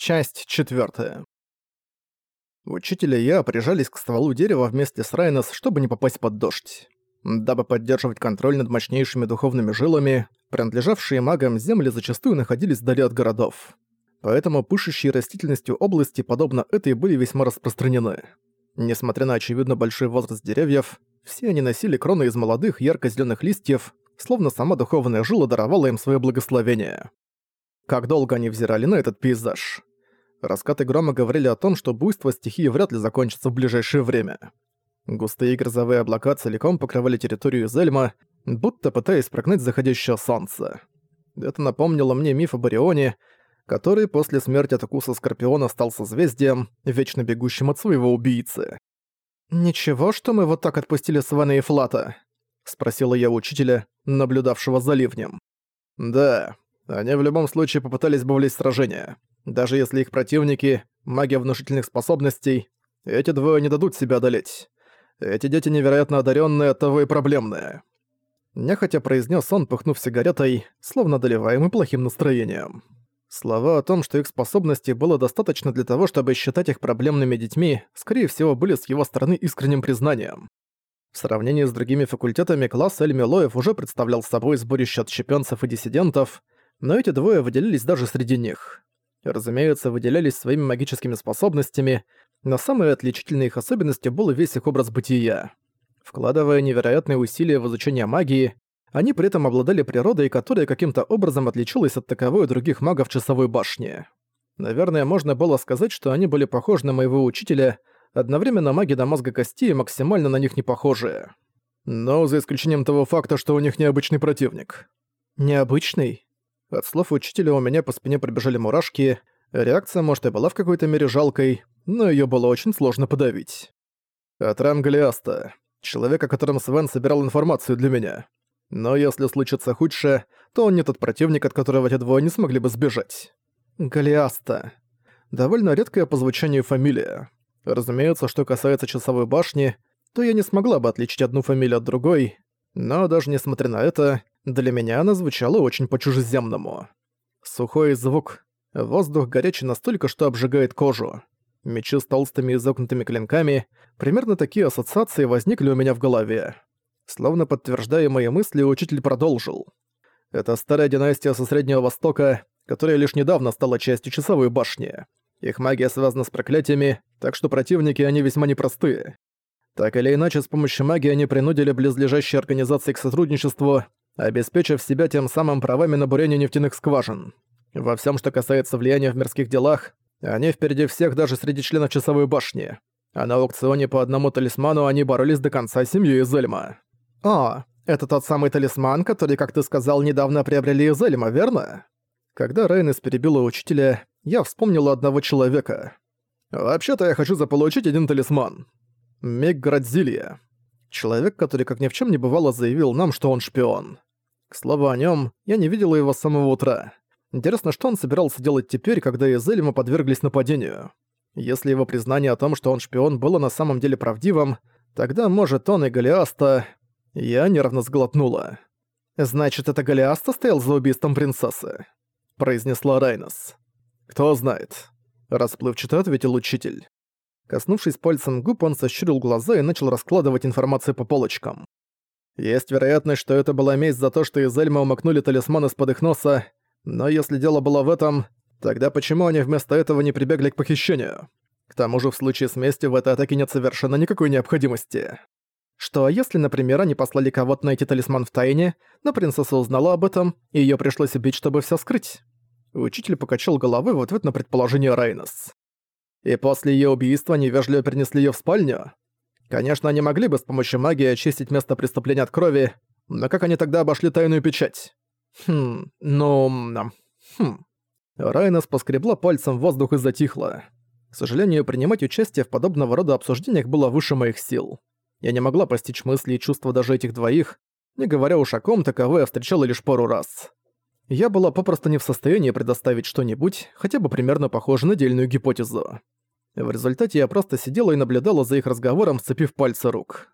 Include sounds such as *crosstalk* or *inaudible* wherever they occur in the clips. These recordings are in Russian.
Часть четвертая. Учитель и я прижались к стволу дерева вместе с Райнос, чтобы не попасть под дождь. Дабы поддерживать контроль над мощнейшими духовными жилами, принадлежавшие магам земли зачастую находились вдали от городов. Поэтому пышущие растительностью области, подобно этой, были весьма распространены. Несмотря на очевидно большой возраст деревьев, все они носили кроны из молодых ярко зеленых листьев, словно сама духовная жила даровала им свое благословение. Как долго они взирали на этот пейзаж. Раскаты грома говорили о том, что буйство стихии вряд ли закончится в ближайшее время. Густые грозовые облака целиком покрывали территорию Зельма, будто пытаясь прогнать заходящее солнце. Это напомнило мне миф о Барионе, который после смерти от укуса Скорпиона стал созвездием, вечно бегущим от своего убийцы. «Ничего, что мы вот так отпустили Свана и Флата?» — спросила я учителя, наблюдавшего за ливнем. «Да, они в любом случае попытались бы влезть в сражение. Даже если их противники — маги внушительных способностей, эти двое не дадут себя одолеть. Эти дети невероятно одаренные, оттого и проблемные. Нехотя произнес он, пыхнув сигаретой, словно доливаемый плохим настроением. Слова о том, что их способностей было достаточно для того, чтобы считать их проблемными детьми, скорее всего, были с его стороны искренним признанием. В сравнении с другими факультетами класс Эльмилоев уже представлял собой сборище отщепенцев и диссидентов, но эти двое выделились даже среди них разумеется, выделялись своими магическими способностями, но самой отличительной их особенностью был весь их образ бытия. Вкладывая невероятные усилия в изучение магии, они при этом обладали природой, которая каким-то образом отличалась от таковой других магов часовой башни. Наверное, можно было сказать, что они были похожи на моего учителя, одновременно маги до мозга костей максимально на них не похожие. Но за исключением того факта, что у них необычный противник. Необычный? От слов учителя у меня по спине пробежали мурашки. Реакция, может, и была в какой-то мере жалкой, но её было очень сложно подавить. Атрам Голиаста. Человек, о котором Свен собирал информацию для меня. Но если случится худшее, то он не тот противник, от которого эти двое не смогли бы сбежать. Голиаста. Довольно редкая по звучанию фамилия. Разумеется, что касается часовой башни, то я не смогла бы отличить одну фамилию от другой, но даже несмотря на это, для меня она звучала очень по-чужеземному. Сухой звук. Воздух горячий настолько, что обжигает кожу. Мечи с толстыми изогнутыми клинками. Примерно такие ассоциации возникли у меня в голове. Словно подтверждая мои мысли, учитель продолжил. Это старая династия со Среднего Востока, которая лишь недавно стала частью Часовой башни. Их магия связана с проклятиями, так что противники они весьма непростые. Так или иначе, с помощью магии они принудили близлежащие организации к сотрудничеству, обеспечив себя тем самым правами на бурение нефтяных скважин. Во всем, что касается влияния в мирских делах, они впереди всех даже среди членов Часовой башни. А на аукционе по одному талисману они боролись до конца семьей Изельма. «О, это тот самый талисман, который, как ты сказал, недавно приобрели из Эльма, верно?» Когда Рейнес перебила учителя, я вспомнил одного человека. «Вообще-то я хочу заполучить один талисман. Мег Градзилья. Человек, который как ни в чем не бывало заявил нам, что он шпион. К слову о нем, я не видела его с самого утра. Интересно, что он собирался делать теперь, когда из Эльма подверглись нападению. Если его признание о том, что он шпион, было на самом деле правдивым, тогда, может, он и Голиаста... Я нервно сглотнула. «Значит, это Голиаста стоял за убийством принцессы?» произнесла Райнос. «Кто знает», — расплывчато ответил учитель. Коснувшись пальцем губ, он сощурил глаза и начал раскладывать информацию по полочкам. Есть вероятность, что это была месть за то, что из Эльма умокнули талисман из-под их носа, но если дело было в этом, тогда почему они вместо этого не прибегли к похищению? К тому же в случае с местью в этой атаке нет совершенно никакой необходимости. Что если, например, они послали кого-то найти талисман в тайне, но принцесса узнала об этом, и её пришлось убить, чтобы всё скрыть? Учитель покачал головой в ответ на предположение Райнес. И после её убийства они вежливо перенесли её в спальню? Конечно, они могли бы с помощью магии очистить место преступления от крови, но как они тогда обошли тайную печать? Хм, ну... Хм... Райнес поскребла пальцем в воздух и затихла. К сожалению, принимать участие в подобного рода обсуждениях было выше моих сил. Я не могла постичь мысли и чувства даже этих двоих, не говоря уж о ком, таковое встречала лишь пару раз. Я была попросту не в состоянии предоставить что-нибудь, хотя бы примерно похоже на дельную гипотезу. В результате я просто сидела и наблюдала за их разговором, сцепив пальцы рук.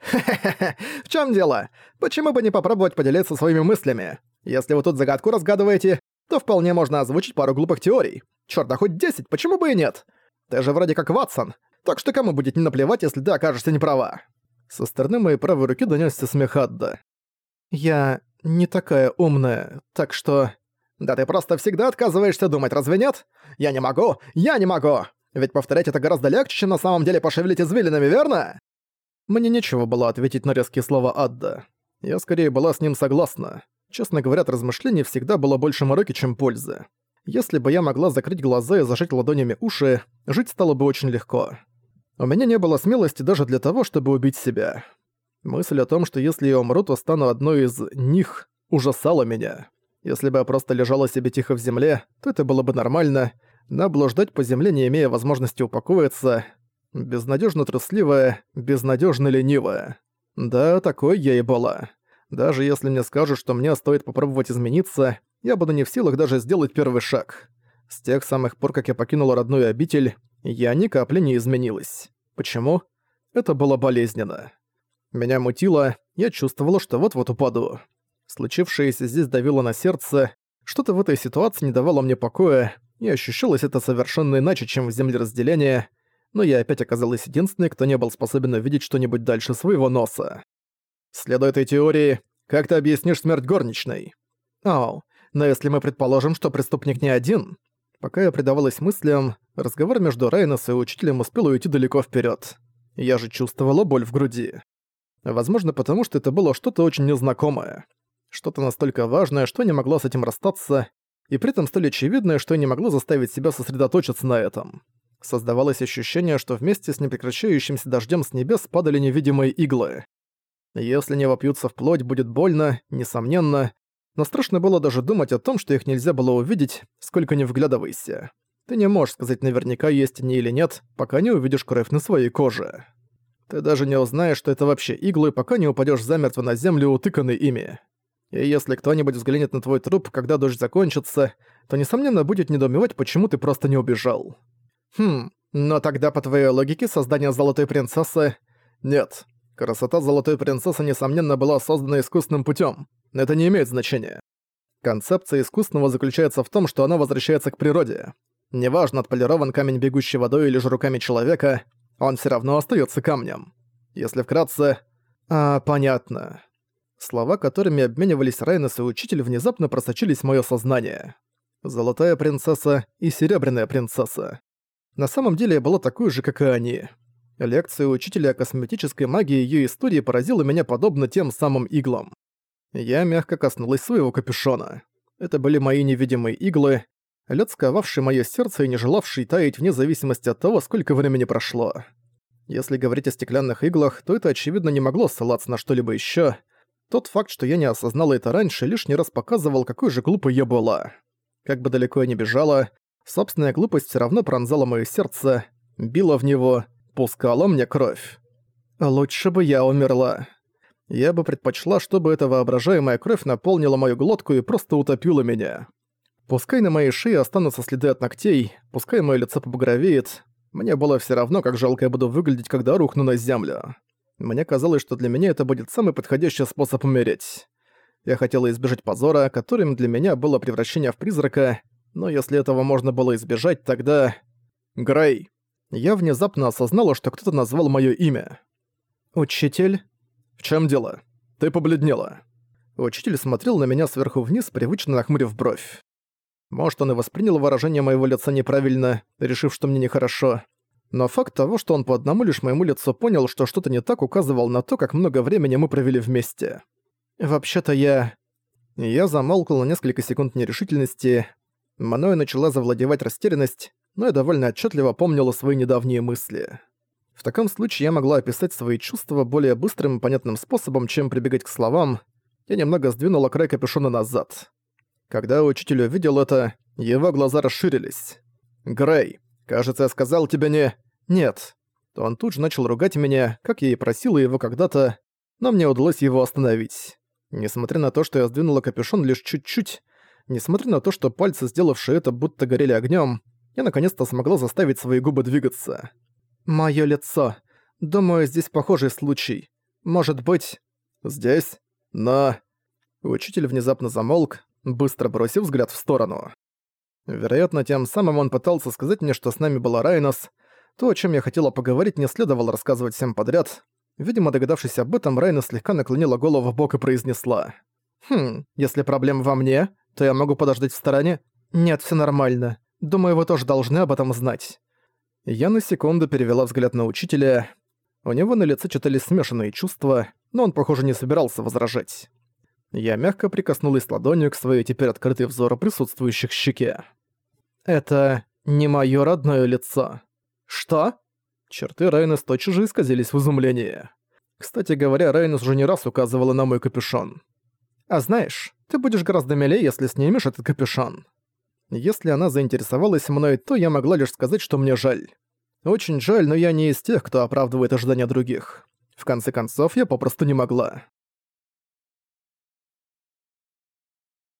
«Хе-хе-хе, *laughs* в чем дело? Почему бы не попробовать поделиться своими мыслями? Если вы тут загадку разгадываете, то вполне можно озвучить пару глупых теорий. Чёрт, да хоть 10, почему бы и нет? Ты же вроде как Ватсон, так что кому будет не наплевать, если ты окажешься неправа?» Со стороны моей правой руки донёсся смех Адда. «Я не такая умная, так что...» «Да ты просто всегда отказываешься думать, разве нет? Я не могу! Я не могу! Ведь повторять это гораздо легче, чем на самом деле пошевелить извилинами, верно?» Мне нечего было ответить на резкие слова Адда. Я скорее была с ним согласна. Честно говоря, от размышлений всегда было больше мороки, чем пользы. Если бы я могла закрыть глаза и зажать ладонями уши, жить стало бы очень легко. У меня не было смелости даже для того, чтобы убить себя. Мысль о том, что если я умру, то стану одной из них, ужасала меня. Если бы я просто лежала себе тихо в земле, то это было бы нормально, но блуждать по земле, не имея возможности упокоиться, безнадежно трусливая, безнадежно ленивая. Да, такой я и была. Даже если мне скажут, что мне стоит попробовать измениться, я буду не в силах даже сделать первый шаг. С тех самых пор, как я покинула родную обитель, я ни капли не изменилась. Почему? Это было болезненно. Меня мутило, я чувствовала, что вот-вот упаду. Случившееся здесь давило на сердце, что-то в этой ситуации не давало мне покоя, и ощущалось это совершенно иначе, чем в земле разделения, но я опять оказалась единственной, кто не был способен увидеть что-нибудь дальше своего носа. Следуя этой теории, как ты объяснишь смерть горничной? Ау, но если мы предположим, что преступник не один... Пока я предавалась мыслям, разговор между Райнос и учителем успел уйти далеко вперед. Я же чувствовала боль в груди. Возможно, потому что это было что-то очень незнакомое. Что-то настолько важное, что не могла с этим расстаться, и при этом столь очевидное, что не могла заставить себя сосредоточиться на этом. Создавалось ощущение, что вместе с непрекращающимся дождем с небес падали невидимые иглы. Если не вопьются в плоть, будет больно, несомненно, но страшно было даже думать о том, что их нельзя было увидеть, сколько не вглядывайся. Ты не можешь сказать наверняка, есть они или нет, пока не увидишь кровь на своей коже. Ты даже не узнаешь, что это вообще иглы, пока не упадёшь замертво на землю, утыканный ими. И если кто-нибудь взглянет на твой труп, когда дождь закончится, то, несомненно, будет недоумевать, почему ты просто не убежал. Хм, но тогда, по твоей логике, создание Золотой Принцессы... Нет, Красота Золотой Принцессы, несомненно, была создана искусственным путем. Это не имеет значения. Концепция искусственного заключается в том, что она возвращается к природе. Неважно, отполирован камень, бегущий водой или же руками человека, он все равно остается камнем. Если вкратце... А, понятно. Слова, которыми обменивались Райнес и Учитель, внезапно просочились в моё сознание. Золотая принцесса и серебряная принцесса. На самом деле я была такой же, как и они. Лекция учителя о косметической магии и её истории поразила меня подобно тем самым иглам. Я мягко коснулась своего капюшона. Это были мои невидимые иглы, лед сковавший моё сердце и не желавший таять вне зависимости от того, сколько времени прошло. Если говорить о стеклянных иглах, то это очевидно не могло ссылаться на что-либо ещё. Тот факт, что я не осознала это раньше, лишний раз показывал, какой же глупой я была. Как бы далеко я ни бежала, собственная глупость всё равно пронзала моё сердце, била в него — пускала мне кровь. Лучше бы я умерла. Я бы предпочла, чтобы эта воображаемая кровь наполнила мою глотку и просто утопила меня. Пускай на моей шее останутся следы от ногтей, пускай мое лицо побагровеет, мне было все равно, как жалко я буду выглядеть, когда рухну на землю. Мне казалось, что для меня это будет самый подходящий способ умереть. Я хотела избежать позора, которым для меня было превращение в призрака, но если этого можно было избежать, тогда... Грей я внезапно осознала, что кто-то назвал моё имя. «Учитель?» «В чём дело? Ты побледнела». Учитель смотрел на меня сверху вниз, привычно нахмурив бровь. Может, он и воспринял выражение моего лица неправильно, решив, что мне нехорошо. Но факт того, что он по одному лишь моему лицу понял, что что-то не так, указывал на то, как много времени мы провели вместе. Вообще-то я... Я замолкла на несколько секунд нерешительности. Мною начала завладевать растерянность, но я довольно отчетливо помнила свои недавние мысли. В таком случае я могла описать свои чувства более быстрым и понятным способом, чем прибегать к словам. Я немного сдвинула край капюшона назад. Когда учитель увидел это, его глаза расширились. «Грей, кажется, я сказал тебе не...» «Нет». Он тут же начал ругать меня, как я и просила его когда-то, но мне удалось его остановить. Несмотря на то, что я сдвинула капюшон лишь чуть-чуть, несмотря на то, что пальцы, сделавшие это, будто горели огнем, я наконец-то смогла заставить свои губы двигаться. Моё лицо. Думаю, здесь похожий случай. Может быть... Здесь? Но... Учитель внезапно замолк, быстро бросив взгляд в сторону. Вероятно, тем самым он пытался сказать мне, что с нами была Райнос. То, о чем я хотела поговорить, не следовало рассказывать всем подряд. Видимо, догадавшись об этом, Райнос слегка наклонила голову в бок и произнесла. «Хм, если проблема во мне, то я могу подождать в стороне. Нет, все нормально. Думаю, вы тоже должны об этом знать». Я на секунду перевела взгляд на учителя. У него на лице читались смешанные чувства, но он, похоже, не собирался возражать. Я мягко прикоснулась ладонью к своей теперь открытой взору присутствующих щеке. «Это не моё родное лицо». «Что?» Черты Райнес тотчас же исказились в изумлении. Кстати говоря, Райнес уже не раз указывала на мой капюшон. «А знаешь, ты будешь гораздо милее, если снимешь этот капюшон». Если она заинтересовалась мной, то я могла лишь сказать, что мне жаль. Очень жаль, но я не из тех, кто оправдывает ожидания других. В конце концов, я попросту не могла.